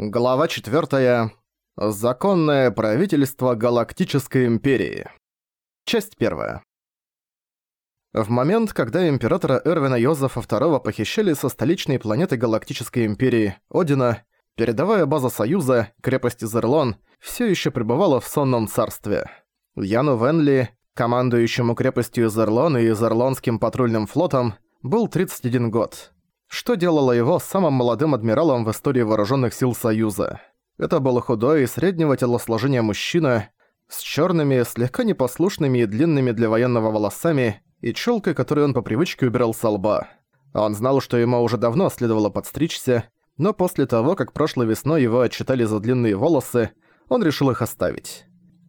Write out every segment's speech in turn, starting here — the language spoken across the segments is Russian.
Глава 4. Законное правительство Галактической Империи. Часть 1. В момент, когда императора Эрвина Йозефа II похищали со столичной планеты Галактической Империи, Одина, передовая база Союза, крепость Изерлон, все еще пребывала в сонном царстве. Яну Венли, командующему крепостью Изерлон и Изерлонским патрульным флотом, был 31 год что делало его самым молодым адмиралом в истории вооруженных сил Союза. Это был худой и среднего телосложения мужчина с черными, слегка непослушными и длинными для военного волосами и челкой, которую он по привычке убирал со лба. Он знал, что ему уже давно следовало подстричься, но после того, как прошлой весной его отчитали за длинные волосы, он решил их оставить.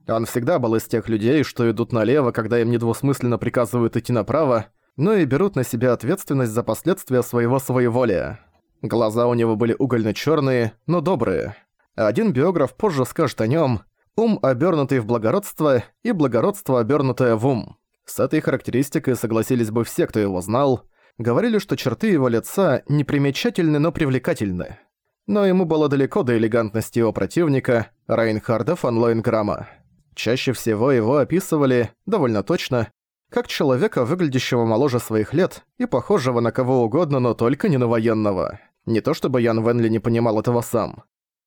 Он всегда был из тех людей, что идут налево, когда им недвусмысленно приказывают идти направо, но и берут на себя ответственность за последствия своего своеволия. Глаза у него были угольно-чёрные, но добрые. Один биограф позже скажет о нём «ум, обернутый в благородство, и благородство, обернутое в ум». С этой характеристикой согласились бы все, кто его знал. Говорили, что черты его лица непримечательны, но привлекательны. Но ему было далеко до элегантности его противника, Райнхарда фон Лойнграма. Чаще всего его описывали, довольно точно, как человека, выглядящего моложе своих лет и похожего на кого угодно, но только не на военного. Не то чтобы Ян Венли не понимал этого сам.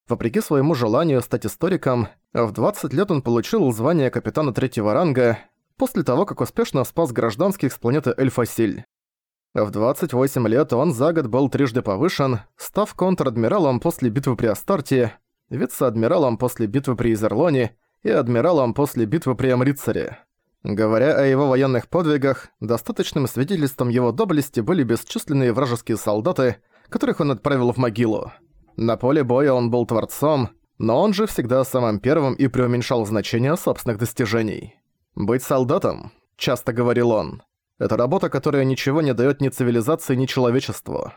Вопреки своему желанию стать историком, в 20 лет он получил звание капитана третьего ранга после того, как успешно спас гражданских с планеты Эльфасиль. В 28 лет он за год был трижды повышен, став контр-адмиралом после битвы при Астарте, вице-адмиралом после битвы при Изерлоне и адмиралом после битвы при Амрицаре. Говоря о его военных подвигах, достаточным свидетельством его доблести были бесчисленные вражеские солдаты, которых он отправил в могилу. На поле боя он был творцом, но он же всегда самым первым и преуменьшал значение собственных достижений. «Быть солдатом», — часто говорил он, — «это работа, которая ничего не даёт ни цивилизации, ни человечеству».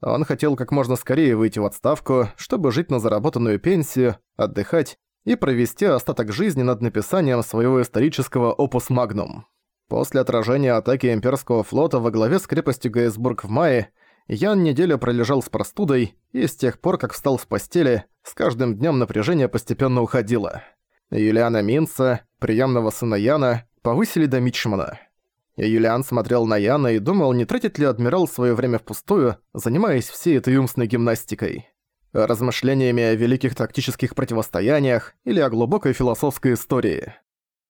Он хотел как можно скорее выйти в отставку, чтобы жить на заработанную пенсию, отдыхать и провести остаток жизни над написанием своего исторического опус магнум. После отражения атаки имперского флота во главе с крепостью Гейсбург в мае, Ян неделю пролежал с простудой, и с тех пор, как встал с постели, с каждым днем напряжение постепенно уходило. Юлиана Минца, приемного сына Яна, повысили до Мичмана. И Юлиан смотрел на Яна и думал, не тратит ли адмирал свое время впустую, занимаясь всей этой умственной гимнастикой размышлениями о великих тактических противостояниях или о глубокой философской истории.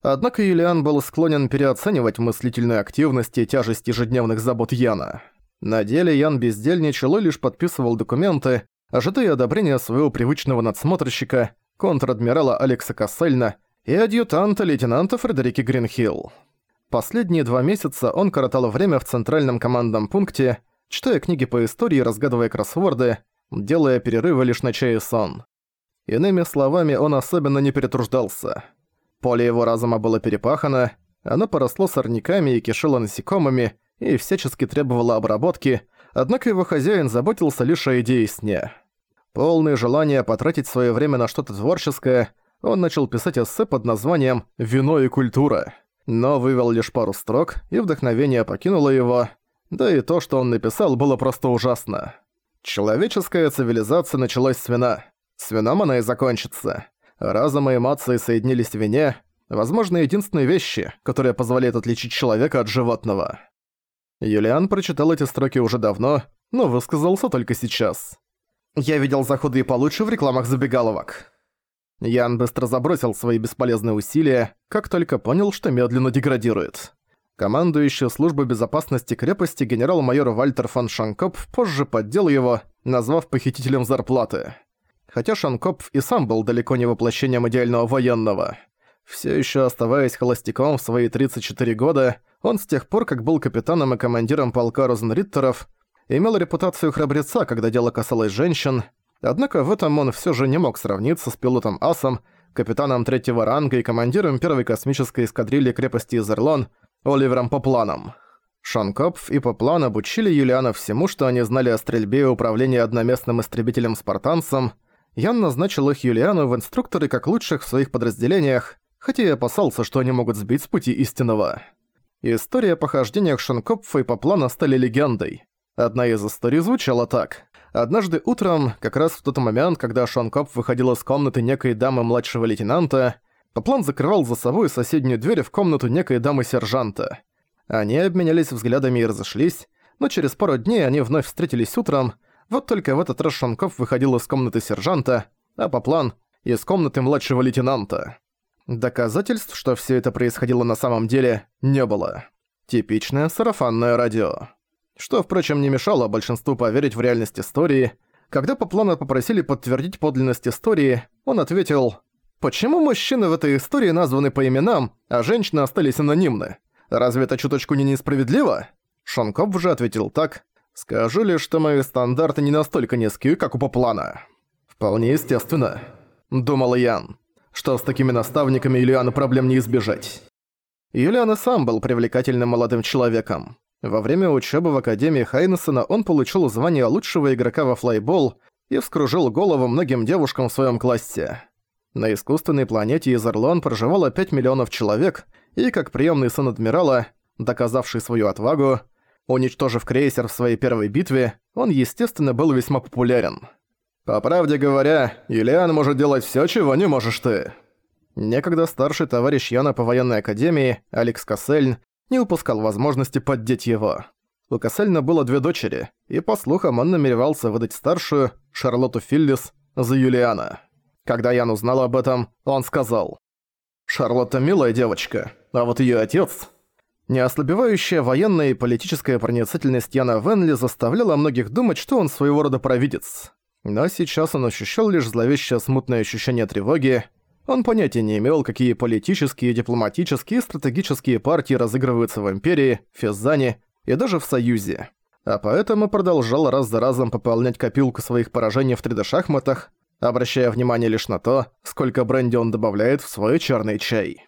Однако Юлиан был склонен переоценивать мыслительную активность и тяжесть ежедневных забот Яна. На деле Ян бездельничал и лишь подписывал документы, ожидая одобрения своего привычного надсмотрщика, контр-адмирала Алекса Кассельна и адъютанта лейтенанта Фредерики Гринхилл. Последние два месяца он коротал время в центральном командном пункте, читая книги по истории и разгадывая кроссворды, делая перерывы лишь на чай и сон. Иными словами, он особенно не перетруждался. Поле его разума было перепахано, оно поросло сорняками и кишело насекомыми, и всячески требовало обработки, однако его хозяин заботился лишь о идее сне. Полный желания потратить свое время на что-то творческое, он начал писать эссе под названием «Вино и культура», но вывел лишь пару строк, и вдохновение покинуло его, да и то, что он написал, было просто ужасно. Человеческая цивилизация началась с вина. С вином она и закончится. Разум и эмоции соединились в вине, возможно, единственные вещи, которые позволяют отличить человека от животного. Юлиан прочитал эти строки уже давно, но высказался только сейчас. «Я видел заходы и получше в рекламах забегаловок». Ян быстро забросил свои бесполезные усилия, как только понял, что медленно деградирует. Командующий службой безопасности крепости генерал-майор Вальтер фон Шанкопф позже поддел его, назвав похитителем зарплаты. Хотя Шанкопф и сам был далеко не воплощением идеального военного. Все еще оставаясь холостяком в свои 34 года, он с тех пор, как был капитаном и командиром полка Розенриттеров, имел репутацию храбреца, когда дело касалось женщин, однако в этом он все же не мог сравниться с пилотом Асом, капитаном третьего ранга и командиром первой космической эскадрильи крепости Изерлон, Оливером Попланом. Шанкопф и Поплан обучили Юлиана всему, что они знали о стрельбе и управлении одноместным истребителем-спартанцем. Ян назначил их Юлиану в инструкторы как лучших в своих подразделениях, хотя и опасался, что они могут сбить с пути истинного. История о похождениях Шанкопфа и Поплана стали легендой. Одна из историй звучала так. Однажды утром, как раз в тот момент, когда Шон Коп выходил из комнаты некой дамы младшего лейтенанта, Поплан закрывал за собой соседнюю дверь в комнату некой дамы-сержанта. Они обменялись взглядами и разошлись, но через пару дней они вновь встретились утром, вот только в этот раз Шонков выходил из комнаты сержанта, а Поплан — из комнаты младшего лейтенанта. Доказательств, что все это происходило на самом деле, не было. Типичное сарафанное радио. Что, впрочем, не мешало большинству поверить в реальность истории. Когда Поплана попросили подтвердить подлинность истории, он ответил «Почему мужчины в этой истории названы по именам, а женщины остались анонимны? Разве это чуточку не несправедливо?» Шонкоп же ответил так «Скажу лишь, что мои стандарты не настолько низкие, как у Поплана». «Вполне естественно», — думал Ян что с такими наставниками Юлиана проблем не избежать. Юлиан сам был привлекательным молодым человеком. Во время учебы в Академии Хайнессена он получил звание лучшего игрока во флайбол и вскружил голову многим девушкам в своем классе. На искусственной планете Изерлон проживало 5 миллионов человек, и как приемный сын адмирала, доказавший свою отвагу, уничтожив крейсер в своей первой битве, он, естественно, был весьма популярен. По правде говоря, Юлиан может делать всё, чего не можешь ты. Некогда старший товарищ Яна по военной академии, Алекс Кассельн, не упускал возможности поддеть его. У Кассельна было две дочери, и, по слухам, он намеревался выдать старшую, Шарлотту Филлис, за Юлиана. Когда Ян узнал об этом, он сказал, «Шарлотта милая девочка, а вот её отец...» Неослабевающая военная и политическая проницательность Яна Венли заставляла многих думать, что он своего рода провидец. Но сейчас он ощущал лишь зловещее смутное ощущение тревоги. Он понятия не имел, какие политические, дипломатические и стратегические партии разыгрываются в Империи, Феззане и даже в Союзе. А поэтому продолжал раз за разом пополнять копилку своих поражений в 3D-шахматах, обращая внимание лишь на то, сколько бренди он добавляет в свой черный чай.